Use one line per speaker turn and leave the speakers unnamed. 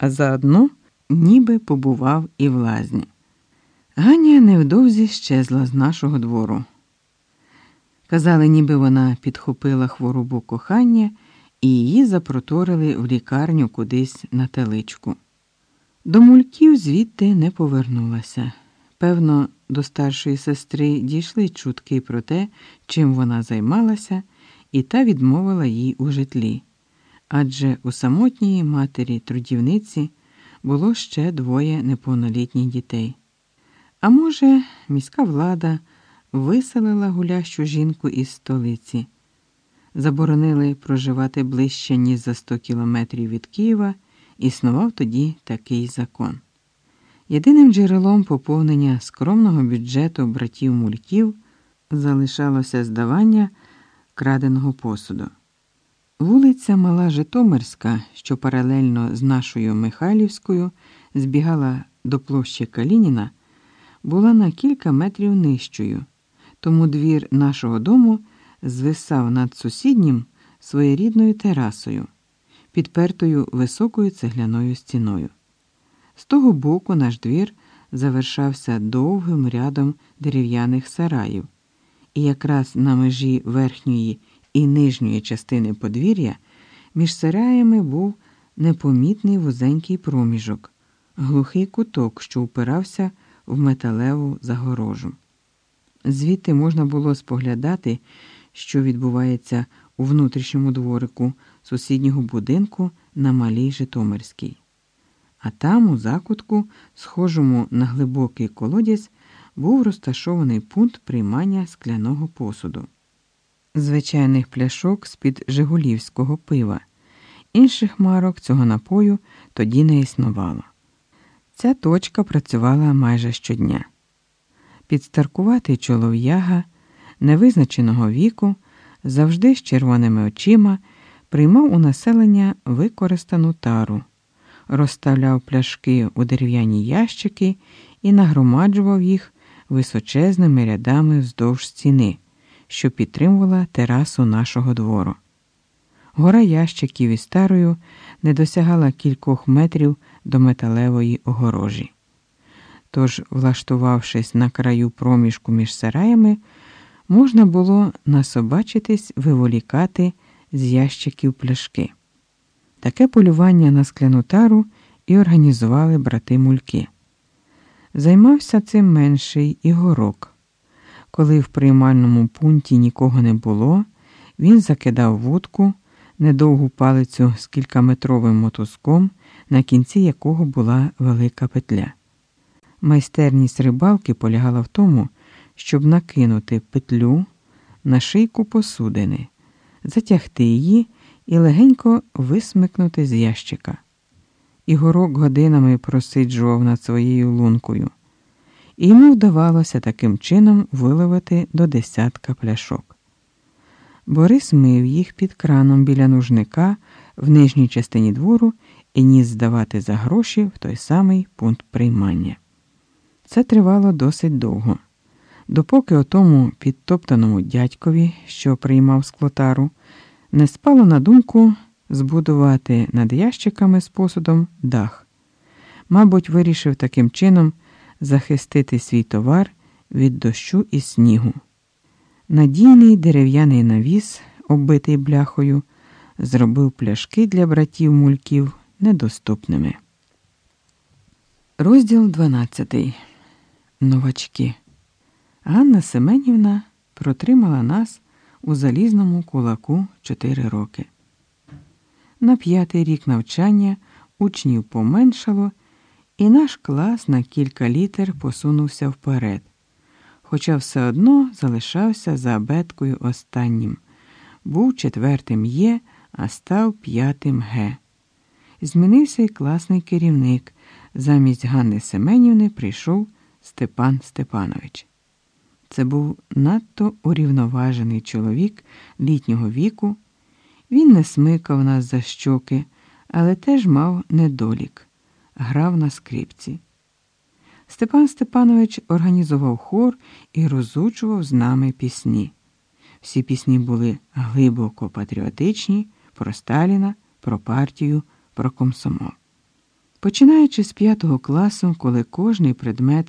а заодно ніби побував і в лазні. Ганя невдовзі щезла з нашого двору. Казали, ніби вона підхопила хворобу кохання і її запроторили в лікарню кудись на теличку. До мульків звідти не повернулася. Певно, до старшої сестри дійшли чутки про те, чим вона займалася, і та відмовила їй у житлі. Адже у самотній матері трудівниці було ще двоє неповнолітніх дітей. А може, міська влада виселила гулящу жінку із столиці, заборонили проживати ближче, ніж за 100 кілометрів від Києва, існував тоді такий закон. Єдиним джерелом поповнення скромного бюджету братів мульків залишалося здавання краденого посуду. Вулиця Мала Житомирська, що паралельно з нашою Михайлівською збігала до площі Калініна, була на кілька метрів нижчою, тому двір нашого дому звисав над сусіднім своєрідною терасою, підпертою високою цегляною стіною. З того боку наш двір завершався довгим рядом дерев'яних сараїв, і якраз на межі верхньої і нижньої частини подвір'я між сараями був непомітний вузенький проміжок, глухий куток, що упирався в металеву загорожу. Звідти можна було споглядати, що відбувається у внутрішньому дворику сусіднього будинку на Малій Житомирській. А там, у закутку, схожому на глибокий колодязь, був розташований пункт приймання скляного посуду, звичайних пляшок з-під Жигулівського пива. Інших марок цього напою тоді не існувало. Ця точка працювала майже щодня. Підстаркуватий чолов'яга невизначеного віку, завжди з червоними очима, приймав у населення використану тару розставляв пляшки у дерев'яні ящики і нагромаджував їх височезними рядами вздовж стіни, що підтримувала терасу нашого двору. Гора ящиків із старою не досягала кількох метрів до металевої огорожі. Тож, влаштувавшись на краю проміжку між сараями, можна було насобачитись виволікати з ящиків пляшки. Таке полювання на скляну тару і організували брати мульки. Займався цим менший і горок. Коли в приймальному пункті нікого не було, він закидав вудку, недовгу палицю з кількаметровим мотузком, на кінці якого була велика петля. Майстерність рибалки полягала в тому, щоб накинути петлю на шийку посудини, затягти її і легенько висмикнути з ящика. Ігорок годинами просиджував над своєю лункою, йому вдавалося таким чином виловити до десятка пляшок. Борис мив їх під краном біля нужника в нижній частині двору і ніс здавати за гроші в той самий пункт приймання. Це тривало досить довго, допоки отому підтоптаному дядькові, що приймав склотару, не спало на думку збудувати над ящиками з посудом дах. Мабуть, вирішив таким чином захистити свій товар від дощу і снігу. Надійний дерев'яний навіс, оббитий бляхою, зробив пляшки для братів мульків недоступними. Розділ 12. Новачки. Ганна Семенівна протримала нас у залізному кулаку 4 роки. На п'ятий рік навчання учнів поменшало, і наш клас на кілька літер посунувся вперед, хоча все одно залишався за абеткою останнім. Був четвертим Є, а став п'ятим Г. Змінився й класний керівник. Замість Ганни Семенівни прийшов Степан Степанович. Це був надто урівноважений чоловік літнього віку. Він не смикав нас за щоки, але теж мав недолік, грав на скрипці. Степан Степанович організував хор і розучував з нами пісні. Всі пісні були глибоко патріотичні про Сталіна, про партію, про комсомол. Починаючи з п'ятого класу, коли кожний предмет